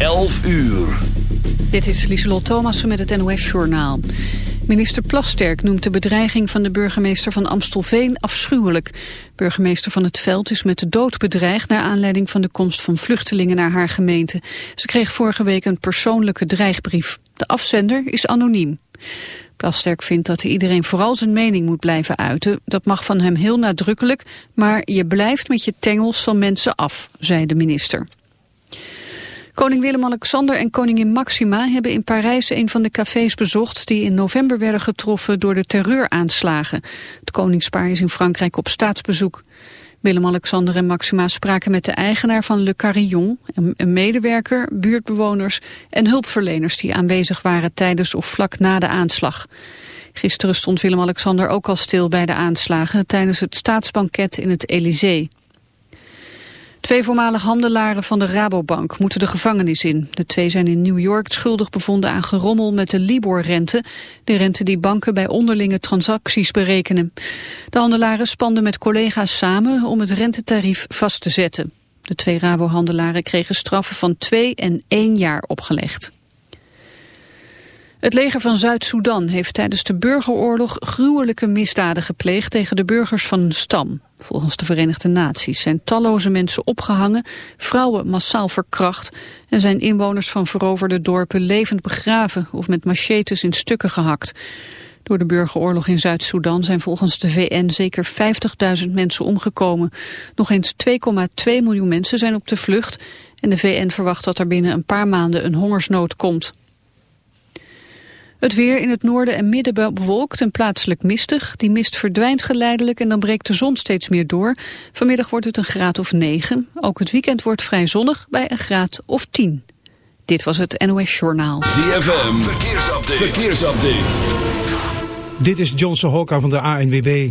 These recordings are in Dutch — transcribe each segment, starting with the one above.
11 uur. Dit is Lieselot Thomassen met het NOS-journaal. Minister Plasterk noemt de bedreiging van de burgemeester van Amstelveen afschuwelijk. Burgemeester van het Veld is met de dood bedreigd... naar aanleiding van de komst van vluchtelingen naar haar gemeente. Ze kreeg vorige week een persoonlijke dreigbrief. De afzender is anoniem. Plasterk vindt dat iedereen vooral zijn mening moet blijven uiten. Dat mag van hem heel nadrukkelijk, maar je blijft met je tengels van mensen af, zei de minister. Koning Willem-Alexander en koningin Maxima hebben in Parijs een van de cafés bezocht die in november werden getroffen door de terreuraanslagen. Het koningspaar is in Frankrijk op staatsbezoek. Willem-Alexander en Maxima spraken met de eigenaar van Le Carillon, een medewerker, buurtbewoners en hulpverleners die aanwezig waren tijdens of vlak na de aanslag. Gisteren stond Willem-Alexander ook al stil bij de aanslagen tijdens het staatsbanket in het Elysée. Twee voormalig handelaren van de Rabobank moeten de gevangenis in. De twee zijn in New York schuldig bevonden aan gerommel met de Libor-rente. De rente die banken bij onderlinge transacties berekenen. De handelaren spanden met collega's samen om het rentetarief vast te zetten. De twee Rabo-handelaren kregen straffen van twee en één jaar opgelegd. Het leger van Zuid-Soedan heeft tijdens de burgeroorlog gruwelijke misdaden gepleegd tegen de burgers van een stam. Volgens de Verenigde Naties zijn talloze mensen opgehangen, vrouwen massaal verkracht en zijn inwoners van veroverde dorpen levend begraven of met machetes in stukken gehakt. Door de burgeroorlog in Zuid-Soedan zijn volgens de VN zeker 50.000 mensen omgekomen. Nog eens 2,2 miljoen mensen zijn op de vlucht en de VN verwacht dat er binnen een paar maanden een hongersnood komt. Het weer in het noorden en midden bewolkt en plaatselijk mistig. Die mist verdwijnt geleidelijk en dan breekt de zon steeds meer door. Vanmiddag wordt het een graad of 9. Ook het weekend wordt vrij zonnig bij een graad of 10. Dit was het NOS Journaal. ZFM, verkeersupdate. verkeersupdate. Dit is Johnson Hokka van de ANWB.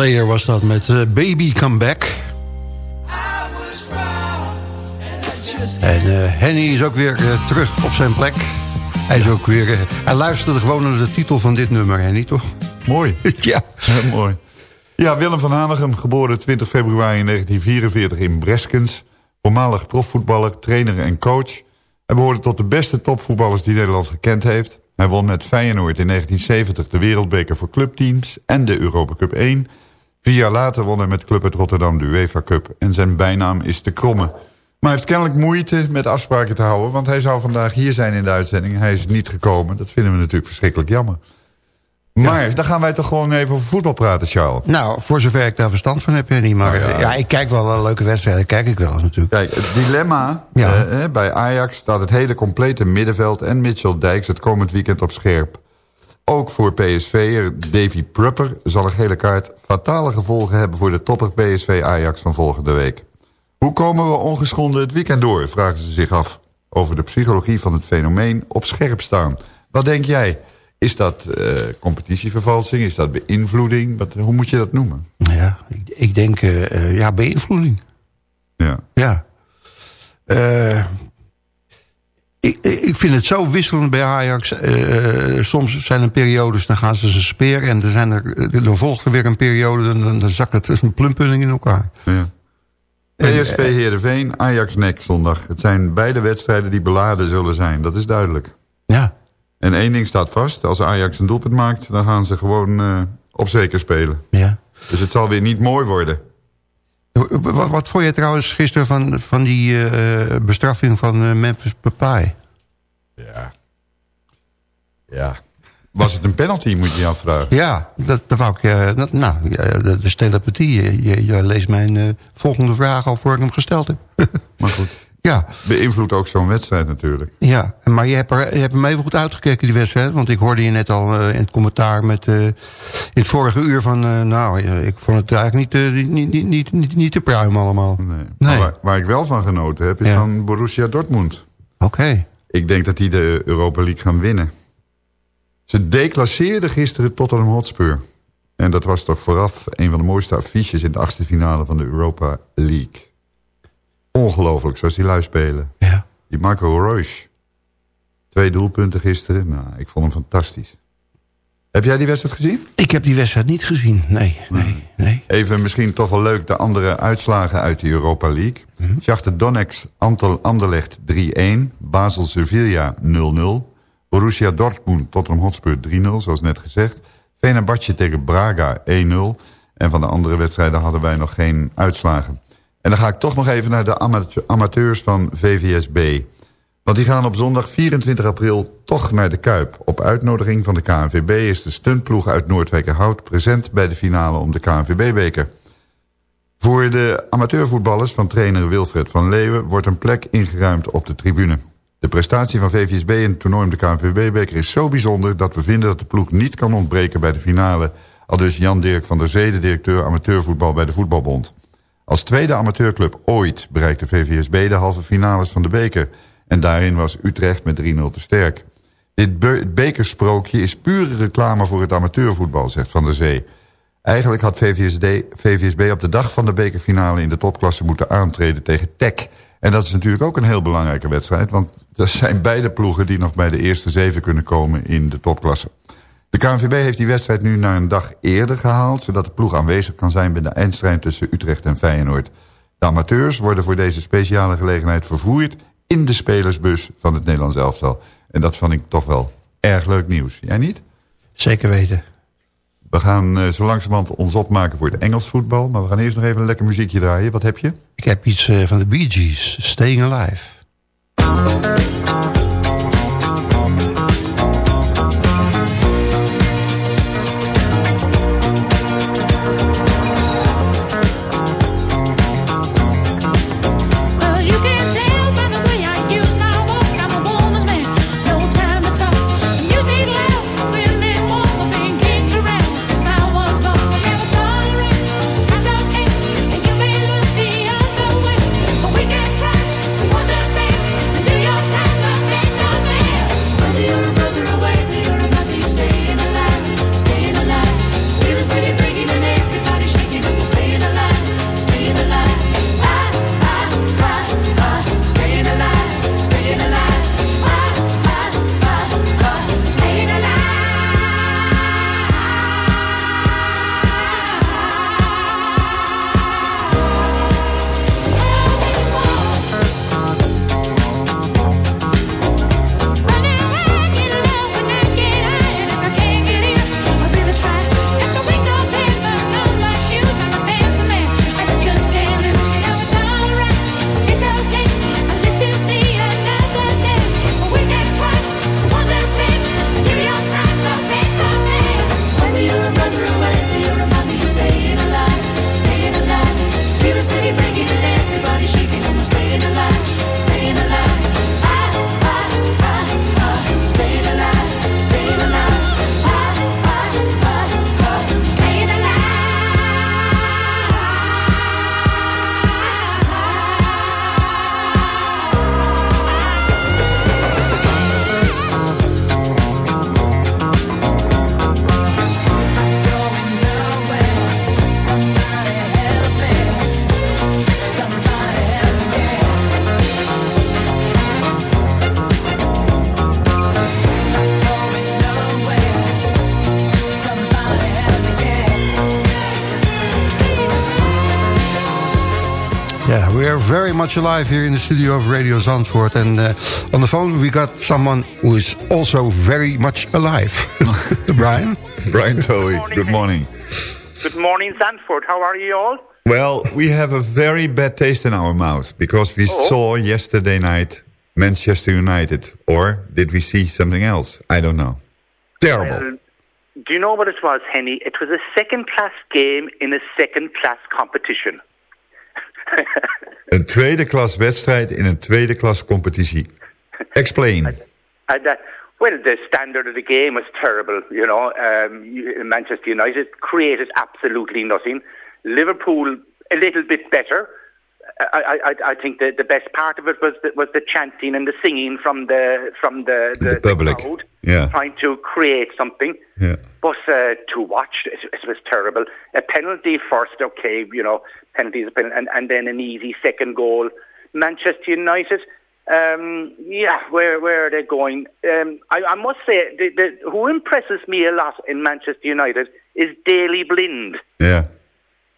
Player was dat met eh, Baby Come Back. En uh, Henny is ook weer uh, terug op zijn plek. Hij, is ook weer, uh, hij luisterde gewoon naar de titel van dit nummer, Henny, toch? Mooi. ja. Heel mooi. Ja, Willem van Hanegem, geboren 20 februari 1944 in Breskens. Voormalig profvoetballer, trainer en coach. Hij behoorde tot de beste topvoetballers die Nederland gekend heeft. Hij won met Feyenoord in 1970 de wereldbeker voor clubteams en de Europa Cup 1. Vier jaar later won hij met Club uit Rotterdam de UEFA Cup. En zijn bijnaam is de Kromme. Maar hij heeft kennelijk moeite met afspraken te houden... want hij zou vandaag hier zijn in de uitzending. Hij is niet gekomen. Dat vinden we natuurlijk verschrikkelijk jammer. Maar dan gaan wij toch gewoon even over voetbal praten, Charles. Nou, voor zover ik daar verstand van heb, Henny. Maar Nou ja. ja. ik kijk wel een leuke wedstrijden. Kijk ik wel eens natuurlijk. Kijk, het dilemma Ja. eh, eh, bij Ajax staat het hele complete middenveld... en Mitchell Dijks het komend weekend op scherp. Ook voor PSV'er Davy Prupper zal een gele kaart... fatale gevolgen hebben voor de topper PSV-Ajax van volgende week. Hoe komen we ongeschonden het weekend door, vragen ze zich af. Over de psychologie van het fenomeen op scherp staan. Wat denk jij? Is dat eh, competitievervalsing? Is dat beïnvloeding? Wat, hoe moet je dat noemen? Ja, ik, ik denk, eh, eh, ja, beïnvloeding. Ja. Ja. Eh, ik, ik vind het zo wisselend bij Ajax. Eh, soms zijn er periodes, dan gaan ze zijn speer... en dan, zijn er, dan volgt er weer een periode, dan, dan, dan zakt het als een plumpunning in elkaar. Ja. PSV Heerenveen, Ajax Nek zondag. Het zijn beide wedstrijden die beladen zullen zijn. Dat is duidelijk. Ja, En één ding staat vast. Als Ajax een doelpunt maakt, dan gaan ze gewoon eh, op zeker spelen. ja. Dus het zal weer niet mooi worden. Wat, wat vond je trouwens gisteren van, van die eh, bestraffing van eh, Memphis Papai? Ja. Ja. Was het een penalty, moet je je afvragen. Ja, dat, dat wou ik... eh, dat, nou, ja, dat is telepathie. Je, je, je leest mijn volgende vraag al voor ik hem gesteld heb. Maar goed, ja, beïnvloedt ook zo'n wedstrijd natuurlijk. ja, maar je hebt, er, je hebt hem even goed uitgekeken, die wedstrijd. Want ik hoorde je net al eh, in het commentaar met... eh, in het vorige uur van... eh, nou, ik vond het eigenlijk niet, niet, niet, niet, niet, te pruim allemaal. Nee. Waar, waar ik wel van genoten heb, is Ja. van Borussia Dortmund. Oké. Ik denk dat die de Europa League gaan winnen. Ze declasseerden gisteren Tottenham Hotspur. En dat was toch vooraf een van de mooiste affiches... in de achtste finale van de Europa League. Ongelooflijk, zoals die lui spelen. Ja. Die Marco Reus. Twee doelpunten gisteren. Nou, ik vond hem fantastisch. Heb jij die wedstrijd gezien? Ik heb die wedstrijd niet gezien. Nee, nee, nee. Even misschien toch wel leuk de andere uitslagen uit de Europa League. Mhm. Shakhtar Donetsk, Antal Anderlecht 3-1. Basel Sevilla 0-0. Borussia Dortmund, Tottenham Hotspur 3-0, zoals net gezegd. Fenerbahce tegen Braga 1-0. En van de andere wedstrijden hadden wij nog geen uitslagen. En dan ga ik toch nog even naar de amate- amateurs van VVSB. Want die gaan op zondag 24 april toch naar de Kuip. Op uitnodiging van de KNVB is de stuntploeg uit Noordwijkerhout... present bij de finale om de KNVB-beker. Voor de amateurvoetballers van trainer Wilfred van Leeuwen... wordt een plek ingeruimd op de tribune. De prestatie van VVSB in het toernooi om de KNVB-beker is zo bijzonder... dat we vinden dat de ploeg niet kan ontbreken bij de finale. Al dus Jan-Dirk van der Zee, de directeur amateurvoetbal bij de Voetbalbond. Als tweede amateurclub ooit bereikte VVSB de halve finales van de beker... en daarin was Utrecht met 3-0 te sterk. Dit be- bekersprookje is pure reclame voor het amateurvoetbal, zegt Van der Zee. Eigenlijk had VVSD, VVSB op de dag van de bekerfinale in de topklasse moeten aantreden tegen TEC. En dat is natuurlijk ook een heel belangrijke wedstrijd, want dat zijn beide ploegen die nog bij de eerste zeven kunnen komen in de topklasse. De KNVB heeft die wedstrijd nu naar een dag eerder gehaald... zodat de ploeg aanwezig kan zijn bij de eindstrijd tussen Utrecht en Feyenoord. De amateurs worden voor deze speciale gelegenheid vervoerd... in de spelersbus van het Nederlands elftal. En dat vond ik toch wel erg leuk nieuws. Jij niet? Zeker weten. We gaan eh, zo langzamerhand ons opmaken voor het Engels voetbal... maar we gaan eerst nog even een lekker muziekje draaien. Wat heb je? Ik heb iets eh, van de Bee Gees, Staying Alive. Much alive here in the studio of Radio Zandvoort. And uh, on the phone we got someone who is also very much alive. Brian? Brian Toey, good morning. Good morning, Zandvoort. How are you all? Well, we have a very bad taste in our mouth because we Oh. saw yesterday night Manchester United. Or did we see something else? I don't know. Terrible. Well, do you know what it was, Henny? It was a second-class game in a second-class competition. Een tweede klas wedstrijd in een tweede klas competitie. Explain. And, uh, well, the standard of the game was terrible. You know, um, Manchester United created absolutely nothing. Liverpool a little bit better. I, I, I- I think the, the best part of it was the, was the chanting and the singing from the from the the, The public. crowd, Yeah. trying to create something. Yeah. But uh, to watch, it, it was terrible. A penalty first, okay, you know, penalties, a penalty, and, and then an easy second goal. Manchester United, um, yeah, where where are they going? Um, I, I must say, the, the, who impresses me a lot in Manchester United is Daley Blind. Yeah.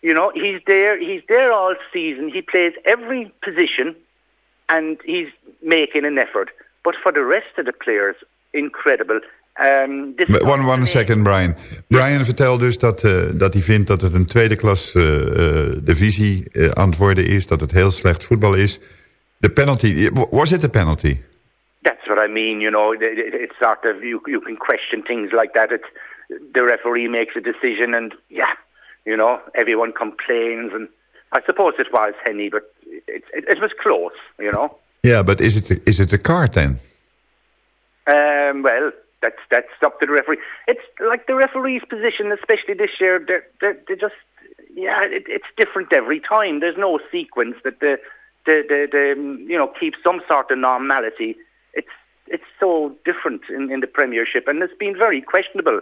You know, he's there. He's there all season. He plays every position, and he's making an effort. But for the rest of the players, incredible. Um, this One, one second, Brian. Brian vertelt dus dat, eh, dat hij vindt dat het een tweede klas eh, divisie aan het worden is. Dat het heel slecht voetbal is. De penalty, was it a penalty? That's what I mean. You know, It- it- it's sort of you. You can question things like that. It's the referee makes a decision, and yeah, you know, everyone complains, and I suppose it was Henny, but it, it, it was close. You know. Yeah, but is it, is it a card then? Um, well, that's that's up to the referee. It's like the referee's position, especially this year. They're they're, they're just yeah, it, it's different every time. There's no sequence that the the, the the you know keeps some sort of normality. It's it's so different in, in the Premiership, and it's been very questionable.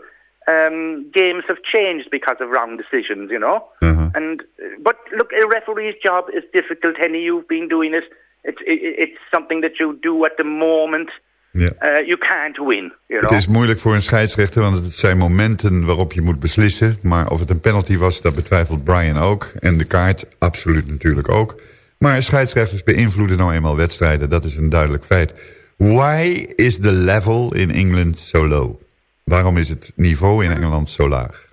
Um, games have changed because of wrong decisions, you know. And uh, but look, a referee's job is difficult. Henny, you've been doing it. It's it, it's something that you do at the moment. Ja. Uh, you can't win, you know. Het is moeilijk voor een scheidsrechter, want het zijn momenten waarop je moet beslissen. Maar of het een penalty was, dat betwijfelt Brian ook. En de kaart absoluut natuurlijk ook. Maar scheidsrechters beïnvloeden nou eenmaal wedstrijden, dat is een duidelijk feit. Why is the level in England so low? Waarom is het niveau in Engeland zo laag?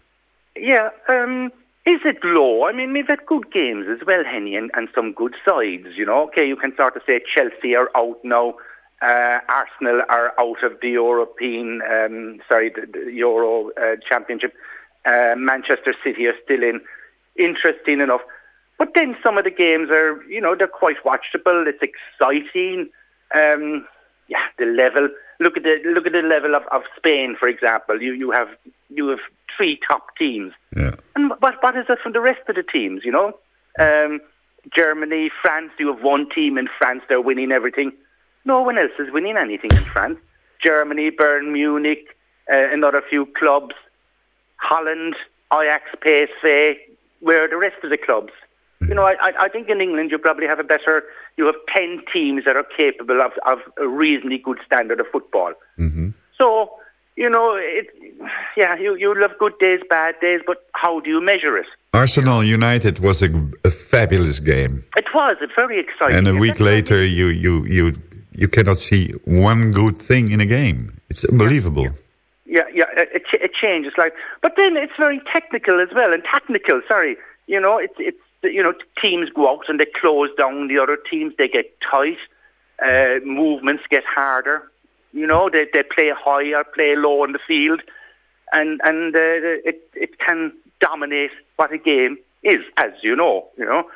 Yeah, um, is it low? I mean, we've had good games as well, Henny, and, and some good sides, you know. Okay, you can sort of say Chelsea are out now. Uh, Arsenal are out of the European, um, sorry, the, the Euro uh, Championship. Uh, Manchester City are still in. Interesting enough. But then some of the games are, you know, they're quite watchable. It's exciting. Um, yeah, the level. Look at the look at the level of, of Spain, for example. You you have you have three top teams. Ja. And what, what is it from the rest of the teams, you know? Um, Germany, France, you have one team in France, they're winning everything. No one else is winning anything in France. Germany, Bern, Munich, uh, another few clubs. Holland, Ajax, PSV, where are the rest of the clubs? You know, I, I, think in England you probably have a better, you have 10 teams that are capable of, of a reasonably good standard of football. So, you know, it, yeah, you, you'll have good days, bad days, but how do you measure it? Arsenal United was a, a fabulous game. It was a very exciting. And a week later, you, you, you, you cannot see one good thing in a game. It's unbelievable. Yeah, yeah, it, ch- it changes. Like, but then it's very technical as well, and technical. Sorry, you know, it's it's you know teams go out and they close down the other teams. They get tight. Uh, movements get harder. You know, they they play high or play low in the field, and and uh, it it can dominate what a game is, as you know. You know.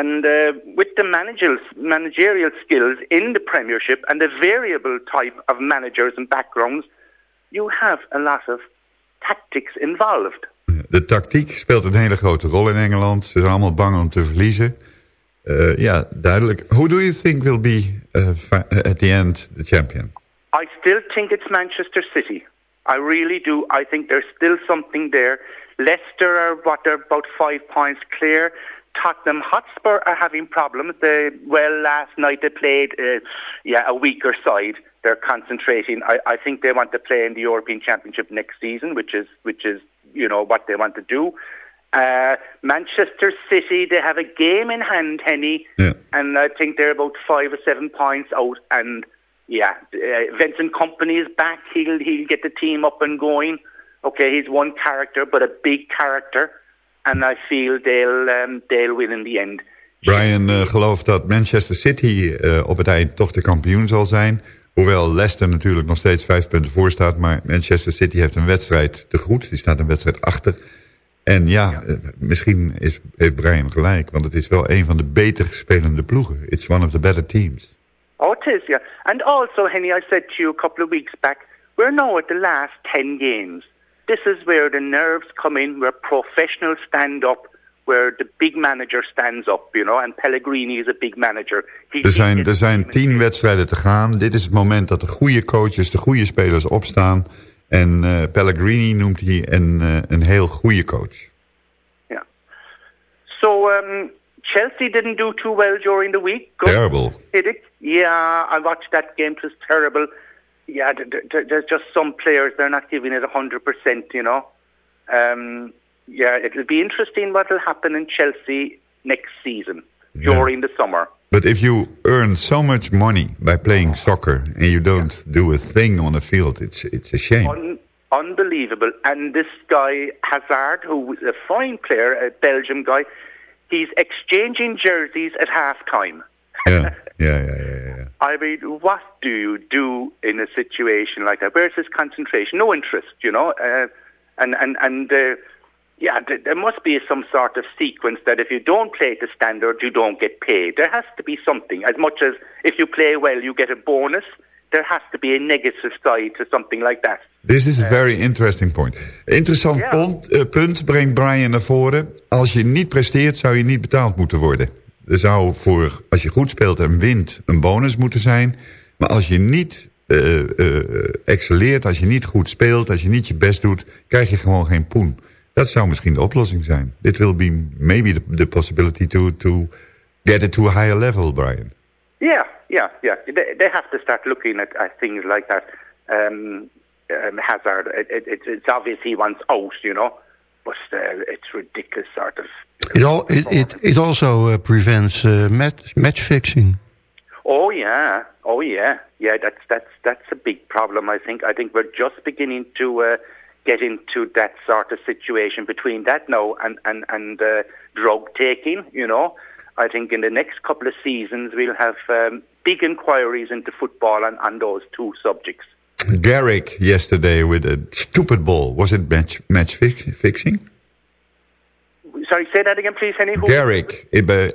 And uh, with the managerial, managerial skills in the Premiership and the variable type of managers and backgrounds, you have a lot of tactics involved. De tactiek speelt een hele grote rol in Engeland. Ze zijn allemaal bang om te verliezen. Eh, ja, duidelijk. Who do you think will be uh, at the end the champion? I still think it's Manchester City. I really do. I think there's still something there. Leicester are what they're about five points clear. Tottenham Hotspur are having problems. They, well, last night they played, uh, yeah, a weaker side. They're concentrating. I, I think they want to play in the European Championship next season, which is which is you know what they want to do. Uh, Manchester City, they have a game in hand, Henny, Yeah. and I think they're about five or seven points out. And yeah, uh, Vincent Company is back. He'll he'll get the team up and going. Okay, he's one character, but a big character, and I feel they'll um, they'll win in the end. Brian eh, gelooft dat Manchester City eh, op het eind toch de kampioen zal zijn. Hoewel Leicester natuurlijk nog steeds vijf punten voor staat. Maar Manchester City heeft een wedstrijd te goed. Die staat een wedstrijd achter. En ja, eh, misschien is, heeft Brian gelijk. Want het is wel een van de beter spelende ploegen. It's one of the better teams. Oh, it is, yeah. And also, Henny, I said to you a couple of weeks back, we're now at the last 10 games. This is where the nerves come in, where professionals stand up, where the big manager stands up, you know, and Pellegrini is a big manager. He Er zijn, er zijn tien wedstrijden te gaan. Dit is het moment dat de goede coaches, de goede spelers opstaan. En eh, Pellegrini noemt hij een, eh, een heel goede coach. Yeah. So, um, Chelsea didn't do too well during the week. Good. Terrible. Did it? Yeah, I watched that game. It was terrible. Yeah, th- th- th- there's just some players, they're not giving it 100%, you know. Um, yeah, it'll be interesting what will happen in Chelsea next season, Yeah. during the summer. But if you earn so much money by playing soccer and you don't do a thing on the field, it's it's a shame. Un- unbelievable. And this guy, Hazard, who is a fine player, a Belgium guy, he's exchanging jerseys at half time. Yeah, yeah, yeah, yeah. yeah. I mean, what do you do in a situation like that? Where's his concentration? No interest, you know. Uh, and and and uh, yeah, th- there must be some sort of sequence that if you don't play to standard, you don't get paid. There has to be something. As much as if you play well, you get a bonus. There has to be a negative side to something like that. This is a very interesting point. Interessant Ja. punt, eh, punt brengt Brian naar voren. Als je niet presteert, zou je niet betaald moeten worden. Er zou voor, als je goed speelt en wint, een bonus moeten zijn. Maar als je niet eh, excelleert, als je niet goed speelt, als je niet je best doet, krijg je gewoon geen poen. Dat zou misschien de oplossing zijn. Dit will be maybe the, possibility to, to get it to a higher level, Brian. Yeah, yeah, yeah. They, they have to start looking at, at things like that. Um, um, Hazard, it, it, it's- obvious he wants out, you know, but uh, it's ridiculous, sort of. It, all, it, it, it also uh, prevents uh, match, match fixing. Oh yeah, oh yeah, yeah. That's that's that's a big problem. I think. I think we're just beginning to uh, get into that sort of situation between that now and and and uh, drug taking. You know, I think in the next couple of seasons we'll have um, big inquiries into football and on those two subjects. Garrick yesterday with a stupid ball. Was it match, match fix, fixing? Sorry, say that again, please, Henny. Who- Garrick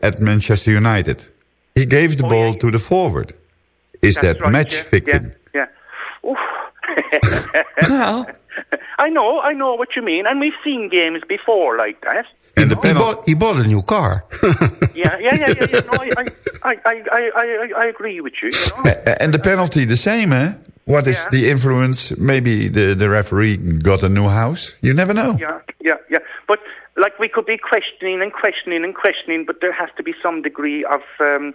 at Manchester United. He gave the Oh, ball yeah. to the forward. Is That's that right, match yeah, fixing? Yeah. yeah. Oof. I know, I know what you mean, and we've seen games before like that. And the He bought, he bought a new car. Yeah, yeah, yeah, yeah. yeah. No, I, I, I, I, I, I, I agree with you. you know? And the penalty the same, eh? What is Yeah. the influence? Maybe the, the referee got a new house. You never know. Yeah, yeah, yeah. But like we could be questioning and questioning and questioning, but there has to be some degree of, um,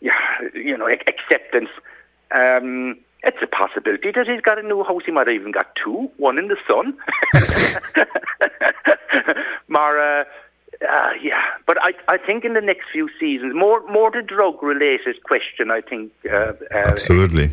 yeah, you know, acceptance. Um, it's a possibility that he's got a new house. He might have even got two, one in the sun. Mara, uh, yeah. But I, I think in the next few seasons, more, more the drug-related question. I think uh, uh, Absolutely.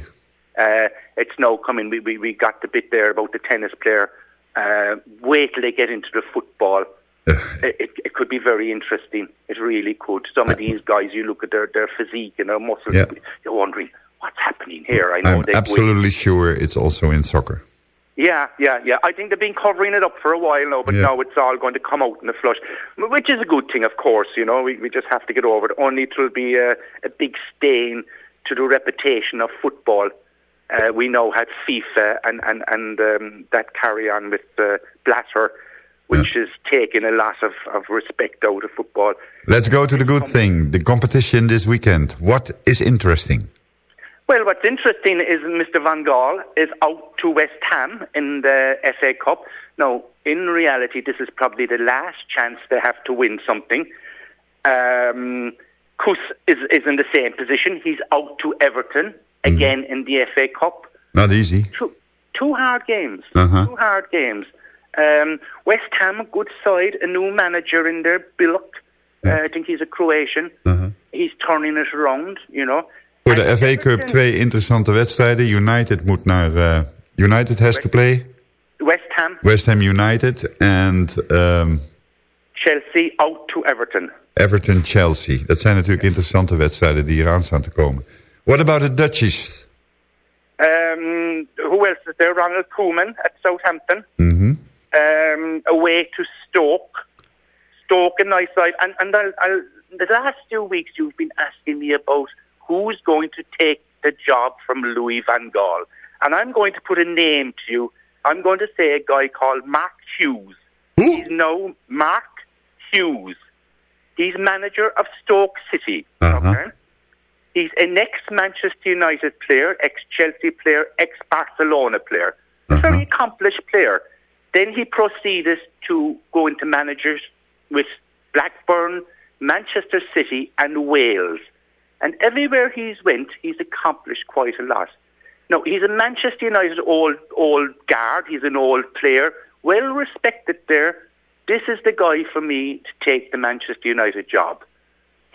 uh, it's now coming. We, we, we got the bit there about the tennis player. Uh, wait till they get into the football. It, it, it could be very interesting. It really could. Some of these guys, you look at their, their physique and their muscles, Yeah. you're wondering, what's happening here? I know I'm absolutely sure it's also in soccer. yeah, yeah, yeah. I think they've been covering it up for a while now, but Yeah. now it's all going to come out in the flush, which is a good thing, of course. You know, we, we just have to get over it. Only it will be a, a big stain to the reputation of football. Uh, we now had FIFA and and and um, that carry on with uh, Blatter, which is taking a lot of, of respect out of football. Let's go to the good thing. The competition this weekend. What is interesting? Well, what's interesting is Mr. Van Gaal is out to West Ham in the FA Cup. Now, in reality, this is probably the last chance they have to win something. Um, Kus is, is in the same position. He's out to Everton again in the FA Cup. Not easy. Two, two hard games. Uh-huh. Two hard games. Um, West Ham, good side, a new manager in there, Billock. Uh, I think he's a Croatian. He's turning it around, you know. Voor de And FA Cup twee interessante wedstrijden. United moet naar... eh, United has to play. West Ham, West Ham United en ehm, Chelsea out to Everton. Everton-Chelsea. Dat zijn natuurlijk interessante wedstrijden die eraan staan te komen. What about the Dutchies? Um, who else is there? Ronald Koeman at Southampton. Mhm. Um, away to Stoke. Stoke, a nice side. And, and I'll, I'll, the last few weeks you've been asking me about who's going to take the job from Louis Van Gaal. And I'm going to put a name to you. I'm going to say a guy called Mark Hughes. He's now Mark Hughes. He's manager of Stoke City. Uh-huh. Okay? He's an ex-Manchester United player, ex-Chelsea player, ex-Barcelona player. A very accomplished player. Then he proceeded to go into managers with Blackburn, Manchester City and Wales. And everywhere he's went, he's accomplished quite a lot. Now, he's a Manchester United old old guard. He's an old player, well respected there. This is the guy for me to take the Manchester United job.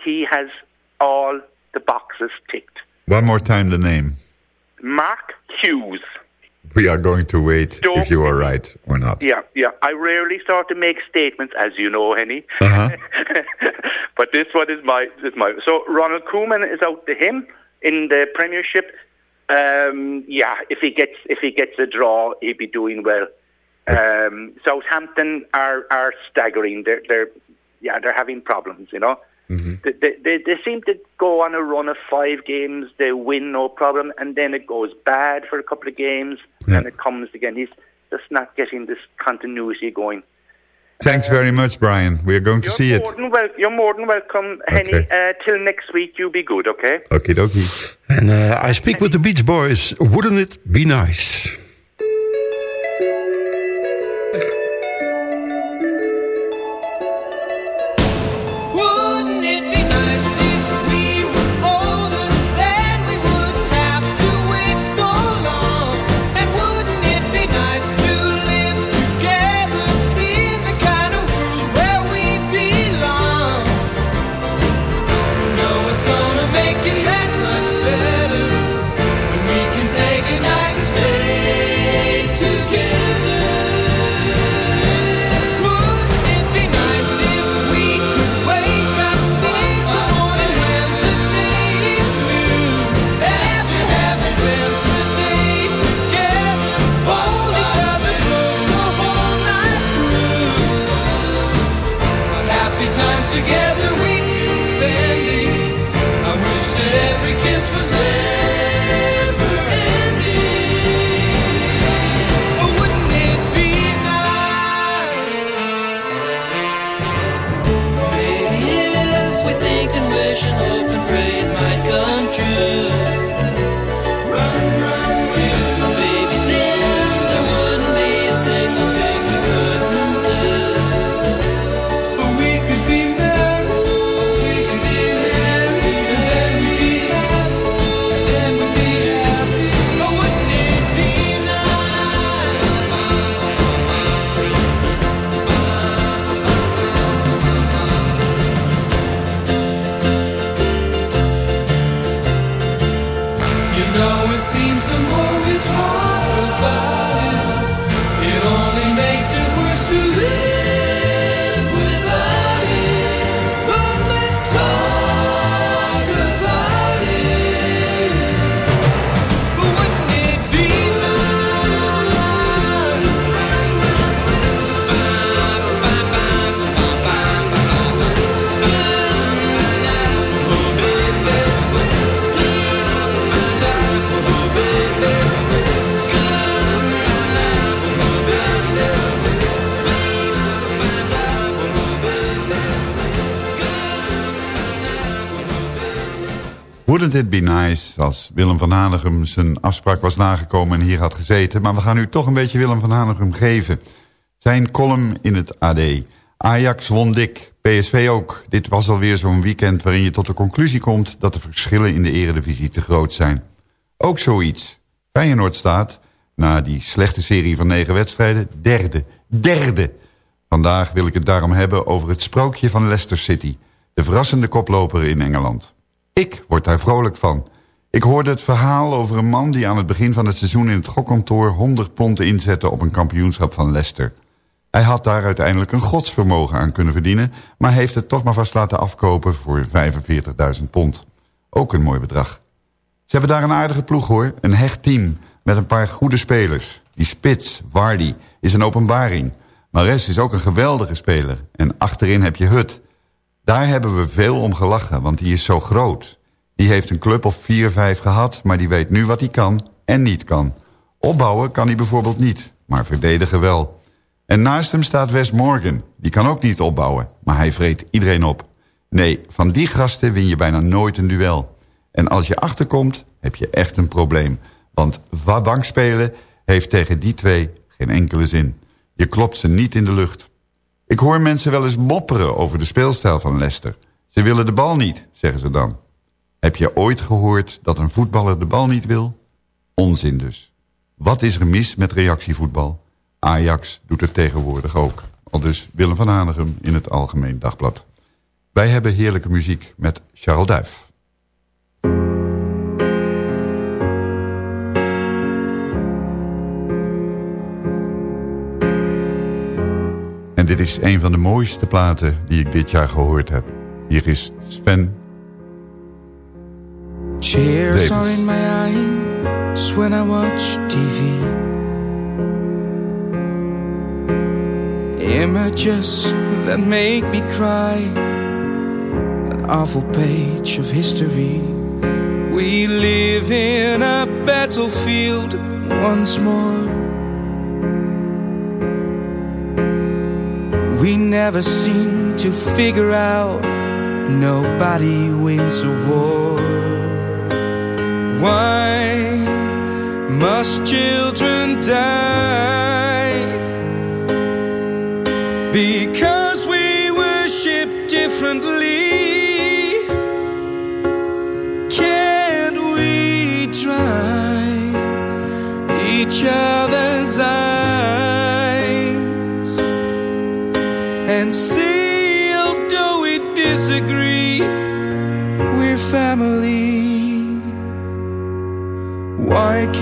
He has all the boxes ticked. One more time the name. Mark Hughes. We are going to wait Don't- if you are right or not. Yeah, yeah. I rarely start to make statements, as you know, Henny. Uh-huh. but this one is my is my. So Ronald Koeman is out to him in the Premiership. Um, yeah, if he gets if he gets a draw, he'd be doing well. Um, Southampton are are staggering. They're they're yeah they're having problems. You know. They, they, they, they seem to go on a run of five games. They win no problem, and then it goes bad for a couple of games, and it comes again. He's just not getting this continuity going. Thanks very much, Brian. We are going to see it. wel- you're more than welcome, Henny. Okay. Uh, till next week, you be good, okay? Okie dokie. And uh, I speak with the Beach Boys. Wouldn't it be nice? It be nice als Willem van Hanegem zijn afspraak was nagekomen en hier had gezeten. Maar we gaan u toch een beetje Willem van Hanegem geven. Zijn column in het AD. Ajax won dik, PSV ook. Dit was alweer zo'n weekend waarin je tot de conclusie komt... dat de verschillen in de eredivisie te groot zijn. Ook zoiets. Feyenoord staat, na die slechte serie van negen wedstrijden... derde Derde. Vandaag wil ik het daarom hebben over het sprookje van Leicester City. De verrassende koploper in Engeland. Ik word daar vrolijk van. Ik hoorde het verhaal over een man die aan het begin van het seizoen... in het gokkantoor 100 pond inzette op een kampioenschap van Leicester. Hij had daar uiteindelijk een godsvermogen aan kunnen verdienen... maar heeft het toch maar vast laten afkopen voor 45.000 pond. Ook een mooi bedrag. Ze hebben daar een aardige ploeg hoor, een hecht team... met een paar goede spelers. Die spits, Wardy, is een openbaring. Mares is ook een geweldige speler. En achterin heb je Hut. Daar hebben we veel om gelachen, want die is zo groot. Die heeft een club of 4-5 gehad, maar die weet nu wat hij kan en niet kan. Opbouwen kan hij bijvoorbeeld niet, maar verdedigen wel. En naast hem staat Wes Morgan. Die kan ook niet opbouwen, maar hij vreet iedereen op. Nee, van die gasten win je bijna nooit een duel. En als je achterkomt, heb je echt een probleem. Want bank spelen heeft tegen die twee geen enkele zin. Je klopt ze niet in de lucht. Ik hoor mensen wel eens mopperen over de speelstijl van Leicester. Ze willen de bal niet, zeggen ze dan. Heb je ooit gehoord dat een voetballer de bal niet wil? Onzin dus. Wat is er mis met reactievoetbal? Ajax doet het tegenwoordig ook. Al dus Willem van Hanegem in het Algemeen Dagblad. Wij hebben heerlijke muziek met Charles Duif. En dit is een van de mooiste platen die ik dit jaar gehoord heb. Hier is Sven Tears are in my eyes when I watch TV. Images that make me cry. An awful page of history. We live in a battlefield once more. We never seem to figure out nobody wins a war. Why must children die? Because we worship differently. Can't we try each other's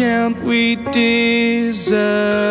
Can't we disagree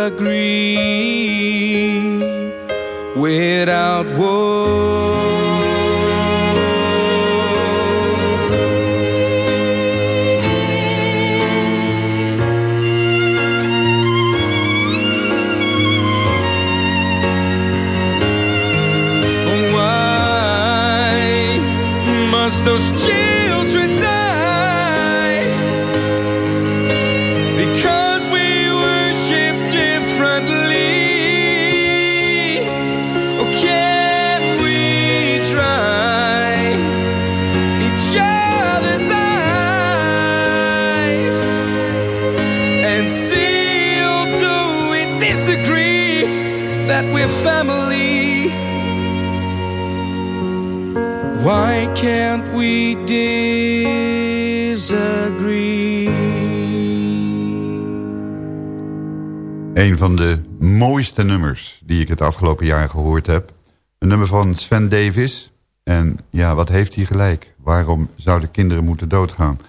Een van de mooiste nummers die ik het afgelopen jaar gehoord heb. Een nummer van Sven Davis. En ja, wat heeft hij gelijk? Waarom zouden kinderen moeten doodgaan?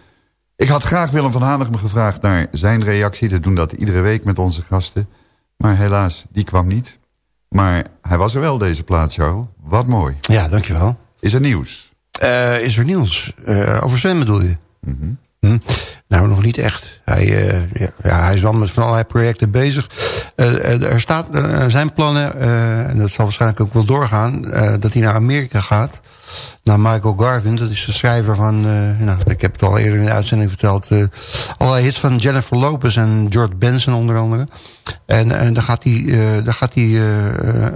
Ik had graag Willem van Hanegem gevraagd naar zijn reactie. We doen dat iedere week met onze gasten. Maar helaas, die kwam niet. Maar hij was er wel, deze plaats, Charles. Wat mooi. Ja, dankjewel. Is er nieuws? Eh, is er nieuws? Eh, over Sven bedoel je? Hm? Nou, nog niet echt. Hij, eh, ja, ja, hij is wel met van allerlei projecten bezig. Eh, eh, er staat, zijn plannen, en dat zal waarschijnlijk ook wel doorgaan... dat hij naar Amerika gaat. Naar Michael Garvin, dat is de schrijver van... nou, ik heb het al eerder in de uitzending verteld... allerlei hits van Jennifer Lopez en George Benson onder andere. En, en daar gaat hij, daar gaat hij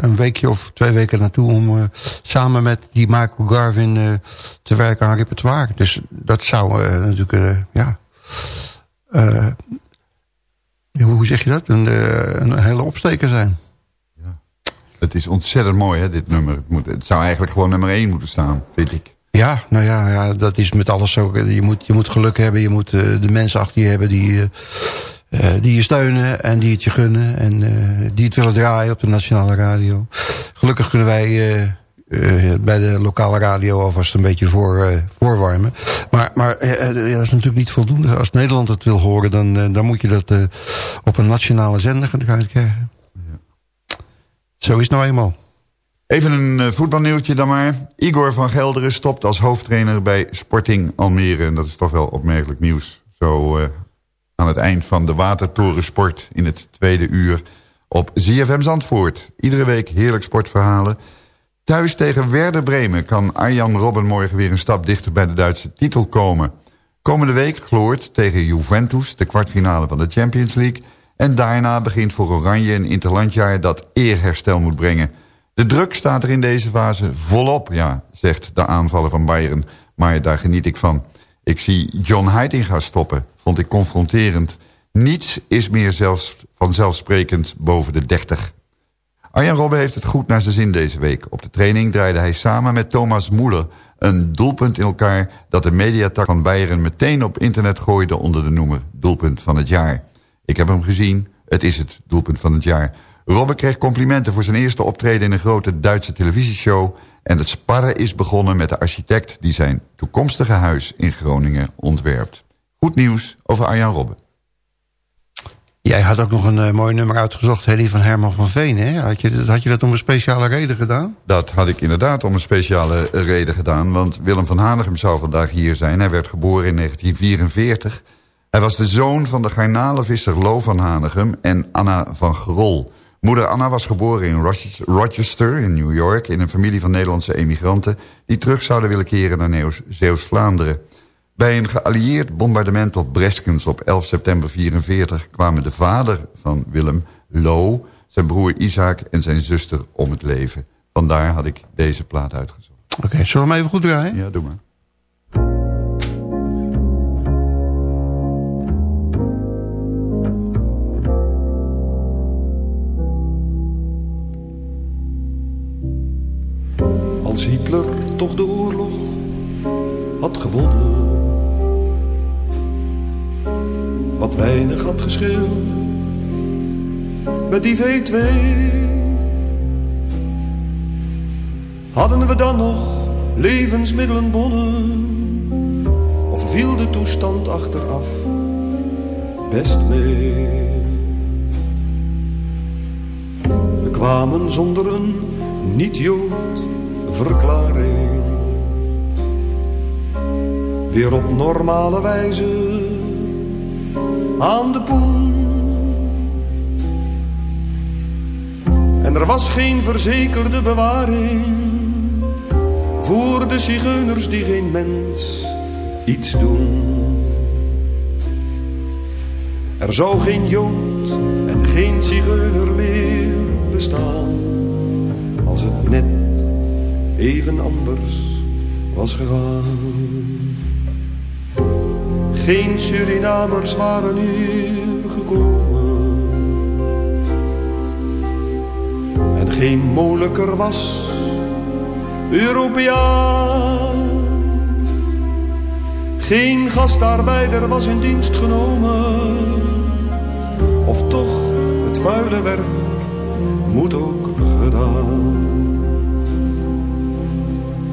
een weekje of twee weken naartoe... om samen met die Michael Garvin te werken aan repertoire. Dus dat zou natuurlijk, ja... eh, hoe zeg je dat? Een, eh, een hele opsteker zijn. Het is ontzettend mooi, hè, dit nummer. Het, moet, het zou eigenlijk gewoon nummer 1 moeten staan, vind ik. Ja, nou ja, ja, dat is met alles zo. Je moet, je moet geluk hebben, je moet eh, de mensen achter je hebben die, die je steunen en die het je gunnen. En die het willen draaien op de nationale radio. Gelukkig kunnen wij bij de lokale radio alvast een beetje voor, eh, voorwarmen. Maar, maar eh, eh, dat is natuurlijk niet voldoende. Als Nederland het wil horen, dan, eh, dan moet je dat eh, op een nationale zender gedraaid krijgen. Zo is het nou eenmaal. Even een eh, voetbalnieuwtje dan maar. Igor van Gelderen stopt als hoofdtrainer bij Sporting Almere. En dat is toch wel opmerkelijk nieuws. Zo eh, aan het eind van de Watertorensport in het tweede uur op ZFM Zandvoort. Iedere week heerlijk sportverhalen. Thuis tegen Werder Bremen kan Arjan Robben morgen weer een stap dichter bij de Duitse titel komen. Komende week gloort tegen Juventus de kwartfinale van de Champions League. En daarna begint voor Oranje een interlandjaar dat eerherstel moet brengen. De druk staat er in deze fase volop, ja, zegt de aanvaller van Bayern. Maar daar geniet ik van. Ik zie John Heitinga stoppen, vond ik confronterend. Niets is meer zelfs vanzelfsprekend boven de 30. Arjan Robben heeft het goed naar zijn zin deze week. Op de training draaide hij samen met Thomas Moeller een doelpunt in elkaar... dat de mediatak van Bayern meteen op internet gooide onder de noemer doelpunt van het jaar. Ik heb hem gezien, het is het doelpunt van het jaar. Robben kreeg complimenten voor zijn eerste optreden in een grote Duitse televisieshow... en het sparren is begonnen met de architect die zijn toekomstige huis in Groningen ontwerpt. Goed nieuws over Arjan Robben. Jij had ook nog een eh, mooi nummer uitgezocht, die van Herman van Veen. Hè? Had, je, had je dat om een speciale reden gedaan? Dat had ik inderdaad om een speciale reden gedaan... want Willem van Hanegem zou vandaag hier zijn. Hij werd geboren in 1944. Hij was de zoon van de garnalenvisser Lo van Hanegem en Anna van Grol. Moeder Anna was geboren in Roches- Rochester in New York... in een familie van Nederlandse emigranten... die terug zouden willen keren naar Zeeuws-Vlaanderen. Bij een geallieerd bombardement op Breskens op 11 september 44 kwamen de vader van Willem, Lo, zijn broer Isaac en zijn zuster om het leven. Vandaar had ik deze plaat uitgezocht. Oké, zullen we hem even goed draaien? Ja, doe maar. Als Hitler toch de oorlog had gewonnen. Wat weinig had gescheeld met die V2. Hadden we dan nog levensmiddelenbonnen? Of viel de toestand achteraf best mee? We kwamen zonder een niet-Jood verklaring. Weer op normale wijze aan de poen. En er was geen verzekerde bewaring voor de zigeuners die geen mens iets doen. Er zou geen Jood en geen zigeuner meer bestaan als het net even anders was gegaan. Geen Surinamers waren hier gekomen. En geen moeilijker was Europeaan. Geen gastarbeider was in dienst genomen. Of toch het vuile werk moet ook gedaan.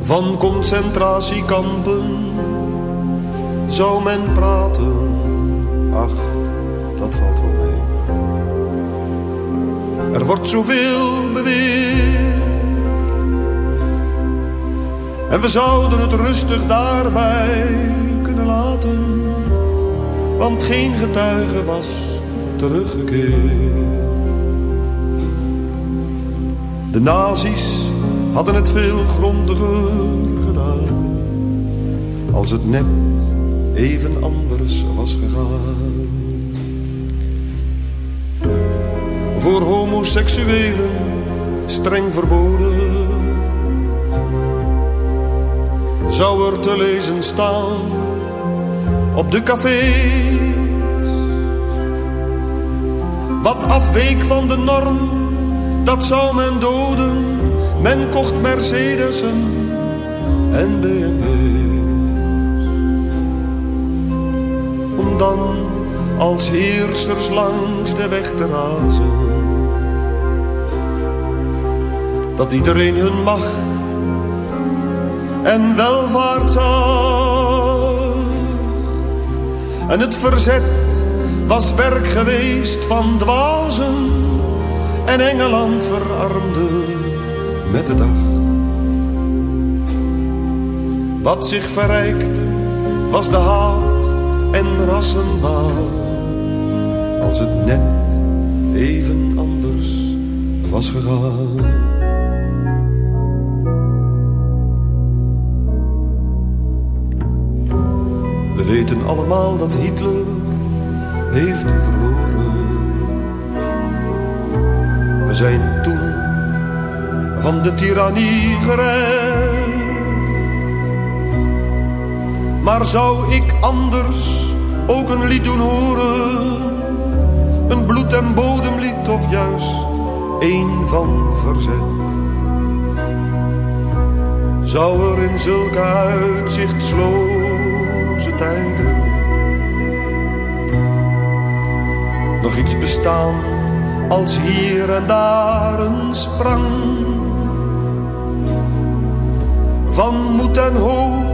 Van concentratiekampen zou men praten, ach, dat valt wel mee. Er wordt zoveel beweerd. En we zouden het rustig daarbij kunnen laten. Want geen getuige was teruggekeerd. De nazi's hadden het veel grondiger gedaan. Als het net even anders was gegaan. Voor homoseksuelen streng verboden. Zou er te lezen staan op de cafés. Wat afweek van de norm, dat zou men doden. Men kocht Mercedesen en BMW's. Als heersers langs de weg te razen. Dat iedereen hun macht en welvaart zag. En het verzet was werk geweest van dwazen. En Engeland verarmde met de dag. Wat zich verrijkte was de haat en rassenwaal. Als het net even anders was gegaan. We weten allemaal dat Hitler heeft verloren. We zijn toen van de tirannie gered. Maar zou ik anders ook een lied doen horen? Een bloed- en bodemlied of juist een van verzet? Zou er in zulke uitzichtsloze tijden nog iets bestaan als hier en daar een sprang van moed en hoop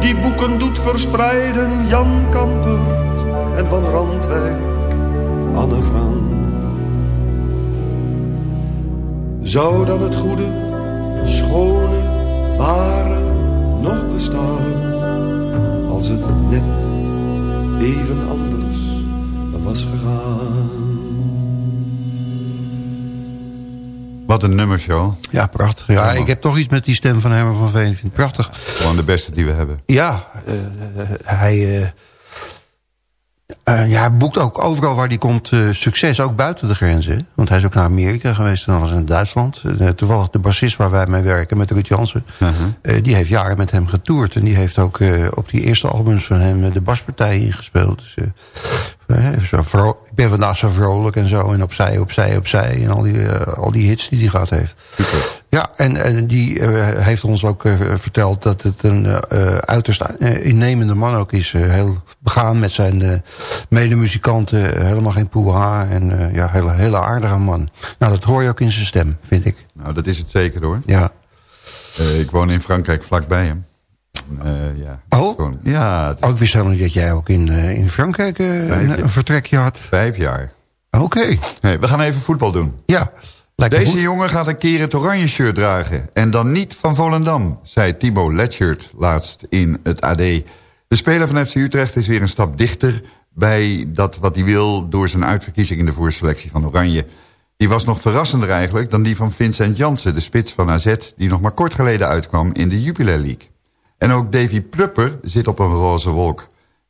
die boeken doet verspreiden Jan Kampert en van Randwijk Anne Frank. Zou dan het goede, Wat een nummershow. Ja, prachtig. Ja, ik heb toch iets met die stem van Herman van Veen. Ik vind het prachtig. Gewoon de beste die we hebben. Ja, eh, hij, eh, eh, ja, hij boekt ook overal waar hij komt succes, ook buiten de grenzen. Want hij is ook naar Amerika geweest en alles in Duitsland. Toevallig de bassist waar wij mee werken, met Ruud Jansen... eh, die heeft jaren met hem getoerd. En die heeft ook op die eerste albums van hem de baspartij ingespeeld. Dus, zo vro- ik ben vandaag zo vrolijk en zo. En opzij, opzij, opzij. En al die, eh, al die hits die hij gehad heeft. Ja, en, en die eh, heeft ons ook eh, verteld dat het een uiterst innemende man ook is. Heel begaan met zijn medemuzikanten. helemaal geen poeha. En ja, hele, hele aardige man. Nou, dat hoor je ook in zijn stem, vind ik. Nou, dat is het zeker hoor. Ja. Ik woon in Frankrijk vlakbij hem. Eh, ja, Oh? Gewoon- ja, is Oh, ik wist helemaal niet dat jij ook in, eh, in Frankrijk eh, een, vertrekje had. vijf jaar. Oké, Hey, we gaan even voetbal doen. ja. Deze goed. jongen gaat een keer het oranje shirt dragen. En dan niet van Volendam, zei Timo Letchert laatst in het AD. De speler van FC Utrecht is weer een stap dichter bij dat wat hij wil... door zijn uitverkiezing in de voorselectie van Oranje. Die was nog verrassender eigenlijk dan die van Vincent Jansen... de spits van AZ, die nog maar kort geleden uitkwam in de Jupiler League. En ook Davy Plupper zit op een roze wolk.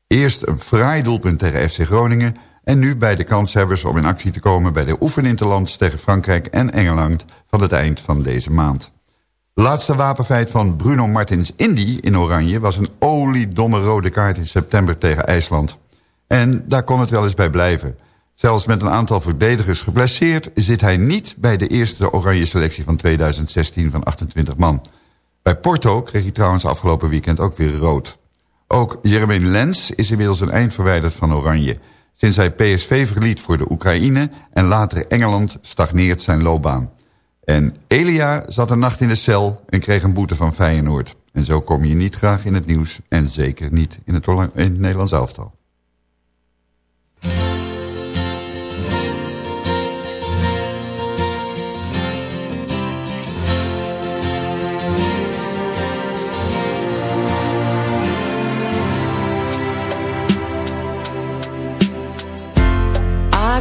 Eerst een fraai doelpunt tegen FC Groningen... en nu bij de kanshebbers om in actie te komen... bij de oefeninterlands tegen Frankrijk en Engeland... van het eind van deze maand. Laatste wapenfeit van Bruno Martins Indy in Oranje... was een oliedomme rode kaart in september tegen IJsland. En daar kon het wel eens bij blijven. Zelfs met een aantal verdedigers geblesseerd... zit hij niet bij de eerste oranje selectie van 2016 van 28 man. Bij Porto kreeg hij trouwens afgelopen weekend ook weer rood. Ook Jermaine Lens is inmiddels een eind verwijderd van Oranje. Sinds hij PSV verliet voor de Oekraïne en later Engeland stagneert zijn loopbaan. En Elia zat een nacht in de cel en kreeg een boete van Feyenoord. En zo kom je niet graag in het nieuws en zeker niet in het, in het Nederlands elftal.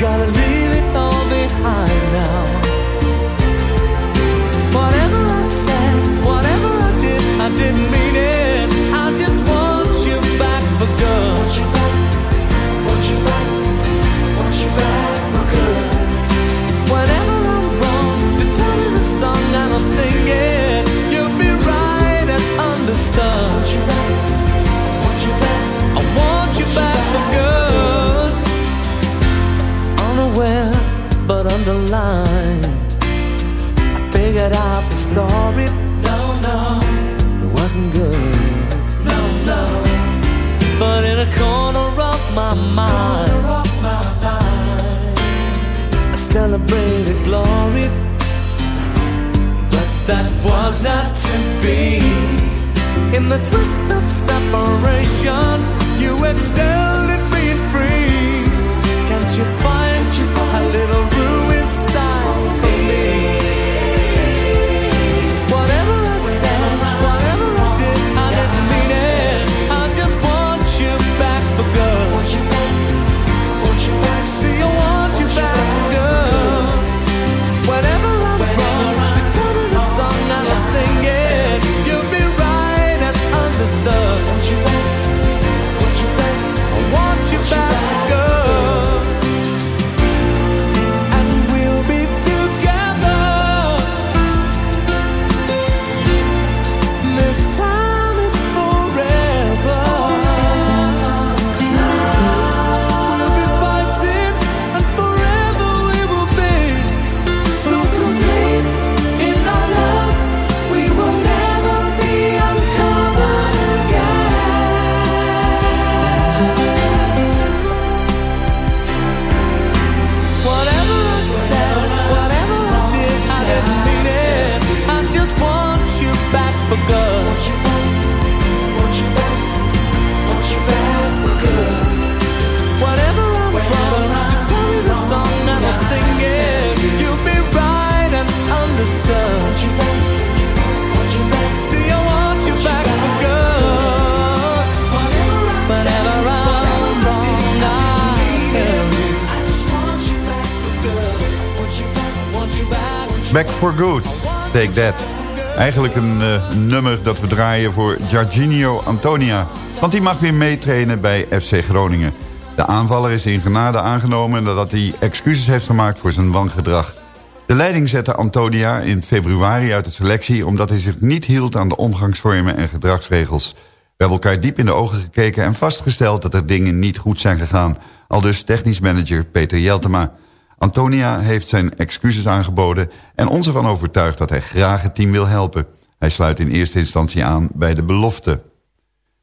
gotta leave it all behind now. Whatever I said, whatever I did, I didn't mean it. I just want you back for good. Want you back, want you back, want you back for good. Whenever I'm wrong, just tell me the song and I'll sing it. Underlined. I figured out the story. Back. for Good, Take That. Eigenlijk een eh, nummer dat we draaien voor Jorginho Antonia. Want die mag weer meetrainen bij FC Groningen. De aanvaller is in genade aangenomen nadat hij excuses heeft gemaakt voor zijn wangedrag. De leiding zette Antonia in februari uit de selectie... omdat hij zich niet hield aan de omgangsvormen en gedragsregels. We hebben elkaar diep in de ogen gekeken en vastgesteld... dat er dingen niet goed zijn gegaan. Al dus technisch manager Peter Jeltema... Antonia heeft zijn excuses aangeboden en ons ervan overtuigd dat hij graag het team wil helpen. Hij sluit in eerste instantie aan bij de belofte.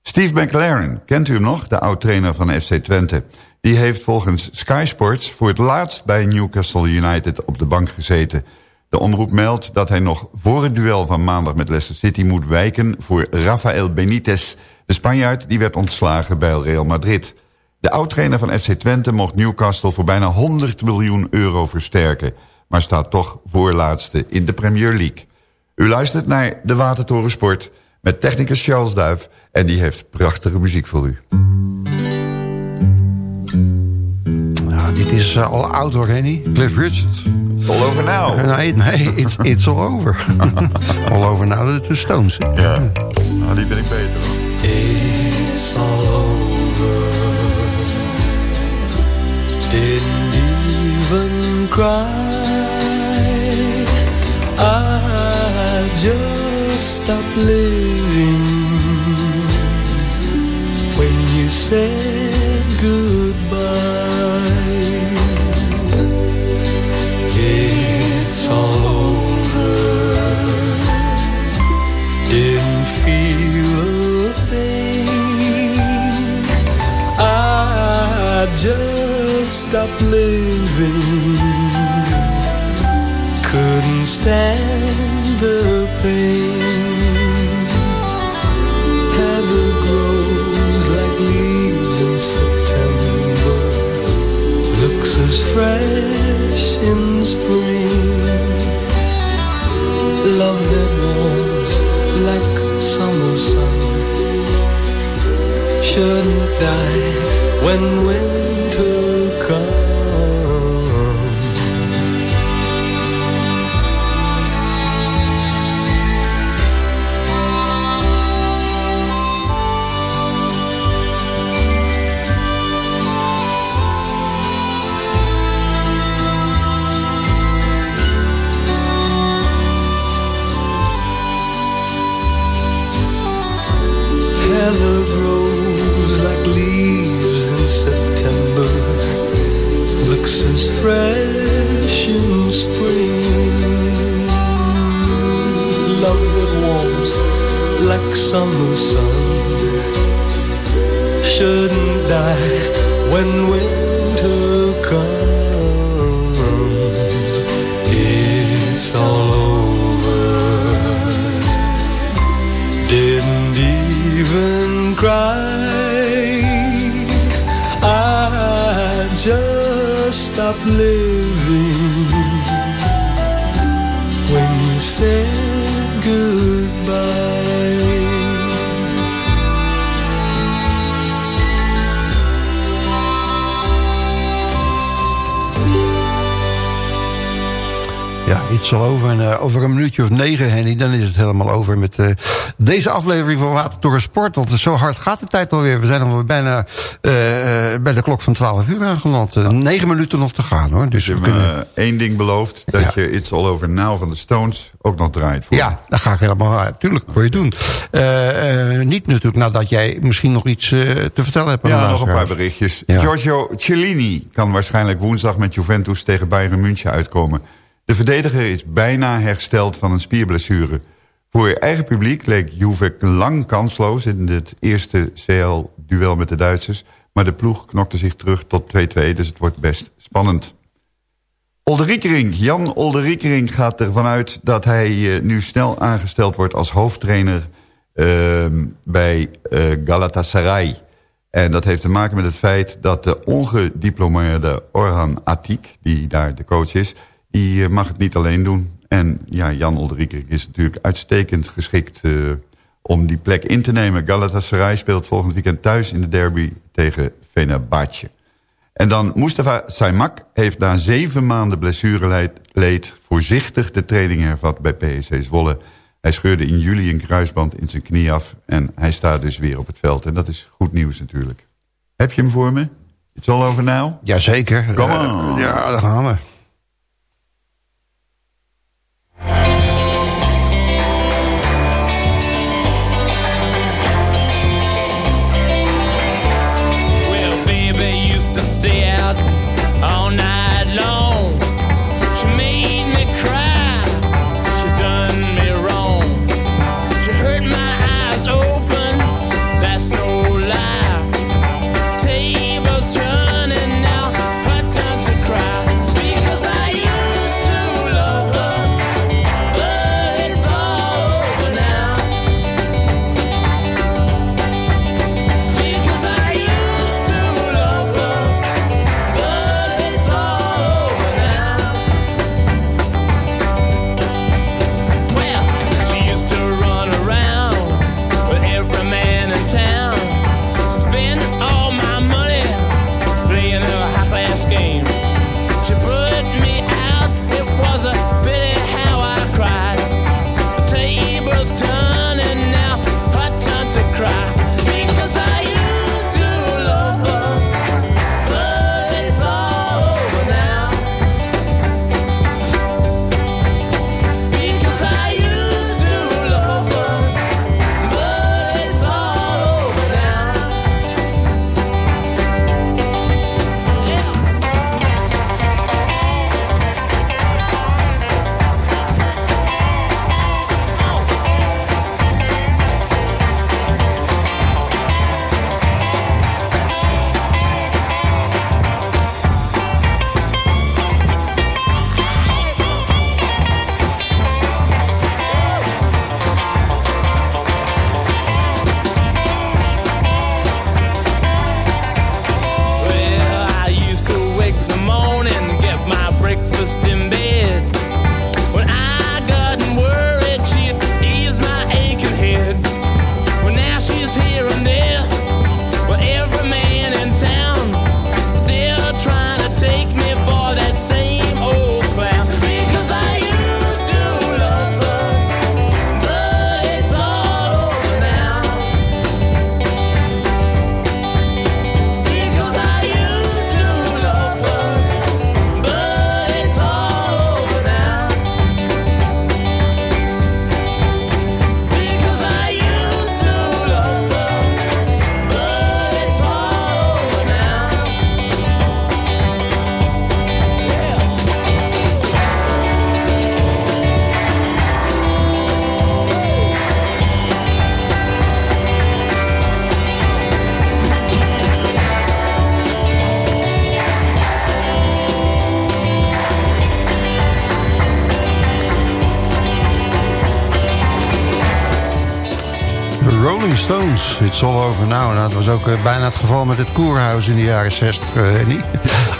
Steve McLaren, kent u hem nog? De oud-trainer van FC Twente. Die heeft volgens Sky Sports voor het laatst bij Newcastle United op de bank gezeten. De omroep meldt dat hij nog voor het duel van maandag met Leicester City moet wijken voor Rafael Benitez. De Spanjaard die werd ontslagen bij Real Madrid. De oud-trainer van FC Twente mocht Newcastle voor bijna 100 miljoen euro versterken. Maar staat toch voorlaatste in de Premier League. U luistert naar De Watertoren Sport met technicus Charles Duif. En die heeft prachtige muziek voor u. Nou, dit is eh, al oud hoor, Henny. Cliff Richard. All over now. Nee, nee it's, it's all over. all over now, dat is de Stones. Ja, nou, die vind ik beter. hoor. It's all over. Cry. I just stopped living when you said goodbye. It's all over. Didn't feel a thing. I just stopped living. Couldn't stand the pain. Heather grows like leaves in September. Looks as fresh in spring. Love that warms like summer sun shouldn't die when winter summer sun. Shouldn't die when winter Ja, iets al over. En uh, over een minuutje of negen, Henny, dan is het helemaal over met uh, deze aflevering van Watertoren Sport. Want zo hard gaat de tijd alweer. We zijn alweer bijna uh, bij de klok van 12 uur aangeland. negen minuten nog te gaan, hoor. Dus we kunnen... één ding beloofd, dat ja. je It's All Over Now van de Stones ook nog draait. Voor ja, dat ga ik helemaal, tuurlijk, voor je doen. niet natuurlijk nadat jij misschien nog iets te vertellen hebt. Ja, nog een paar berichtjes. Ja. Giorgio Cellini kan waarschijnlijk woensdag met Juventus tegen Bayern München uitkomen. De verdediger is bijna hersteld van een spierblessure. Voor je eigen publiek leek Juve lang kansloos... in het eerste CL-duel met de Duitsers... maar de ploeg knokte zich terug tot 2-2, dus het wordt best spannend. Olderikering, Jan Olderikering gaat ervan uit... dat hij uh, nu snel aangesteld wordt als hoofdtrainer uh, bij uh, Galatasaray... En dat heeft te maken met het feit dat de ongediplomeerde Orhan Atik... die daar de coach is die mag het niet alleen doen. En ja, Jan Olderieker is natuurlijk uitstekend geschikt uh, om die plek in te nemen. Galatasaray speelt volgend weekend thuis in de derby tegen Fenerbahce. En dan Mustafa Saymak heeft na zeven maanden blessureleed voorzichtig de training hervat bij PSC Zwolle. Hij scheurde in juli een kruisband in zijn knie af en hij staat dus weer op het veld. En dat is goed nieuws natuurlijk. Heb je hem voor me? It's all over now? Jazeker. Kom on. Uh, ja, daar gaan we. not Stones. It's all over now. Nou, dat was ook eh, bijna het geval met het koerhuis in de jaren 60, eh, niet?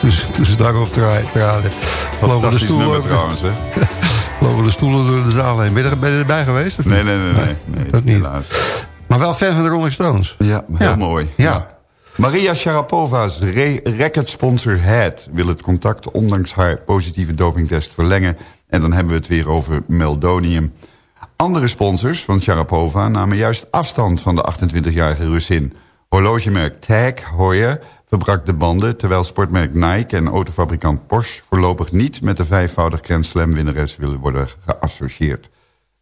toen, ze- toen ze daarop tra- traden. Vlogen de, stoelen, nummer ook- trouwens, hè? vlogen de stoelen door de zaal heen. Ben je, er, ben je erbij geweest? Of Nee, nee, nee. nee, nee dat niet. helaas. Maar wel fan van de Rolling Stones. Ja, heel Ja. mooi. Ja. Maria Sharapova's re- racketsponsor Head wil het contact ondanks haar positieve dopingtest verlengen. En dan hebben we het weer over meldonium. Andere sponsors van Sharapova namen juist afstand van de 28-jarige Russin. Horlogemerk Tag Heuer verbrak de banden... terwijl sportmerk Nike en autofabrikant Porsche... voorlopig niet met de vijfvoudig Grand Slam winnares willen worden geassocieerd.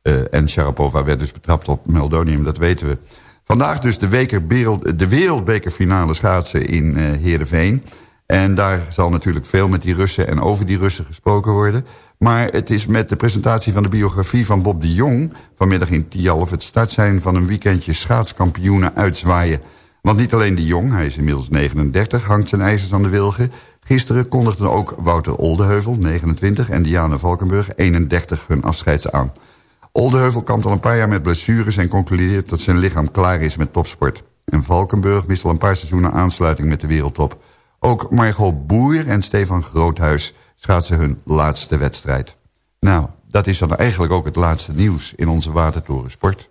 Eh, en Sharapova werd dus betrapt op meldonium, dat weten we. Vandaag dus de, wereld, de wereldbekerfinale schaatsen in eh Heerenveen. En daar zal natuurlijk veel met die Russen en over die Russen gesproken worden. Maar het is met de presentatie van de biografie van Bob de Jong... vanmiddag in Tialf het start zijn van een weekendje schaatskampioenen uitzwaaien. Want niet alleen de Jong, hij is inmiddels 39, hangt zijn ijzers aan de wilgen. Gisteren kondigden ook Wouter Oldeheuvel, 29, en Diana Valkenburg, 31, hun afscheids aan. Oldeheuvel kampt al een paar jaar met blessures... en concludeert dat zijn lichaam klaar is met topsport. En Valkenburg mist al een paar seizoenen aansluiting met de wereldtop. Ook Margot Boer en Stefan Groothuis schaatsen hun laatste wedstrijd. Nou, dat is dan eigenlijk ook het laatste nieuws in onze Watertoren Sport.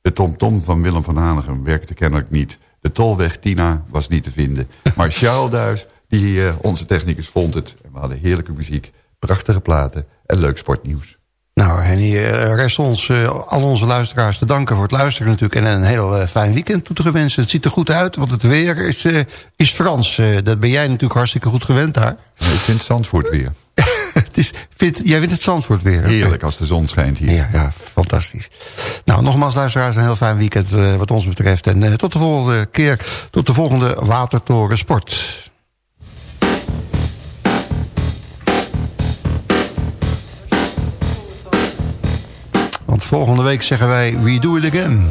De TomTom van Willem van Hanegem werkte kennelijk niet. De Tolweg Tina was niet te vinden. Maar Charles Duis, die eh, onze technicus, vond het. En we hadden heerlijke muziek, prachtige platen en leuk sportnieuws. Nou, Henny, eh, rest ons eh, al onze luisteraars te danken voor het luisteren natuurlijk. En een heel eh, fijn weekend toe te gewensen. Het ziet er goed uit, want het weer is, is Frans. Dat ben jij natuurlijk hartstikke goed gewend daar. Ik vind Zandvoort weer. het is, jij vindt het Zandvoort weer? Heerlijk als de zon schijnt hier. Ja, ja, fantastisch. Nou, nogmaals luisteraars, een heel fijn weekend wat ons betreft. En tot de volgende keer, tot de volgende Watertoren Sport. Want volgende week zeggen wij, we do it again.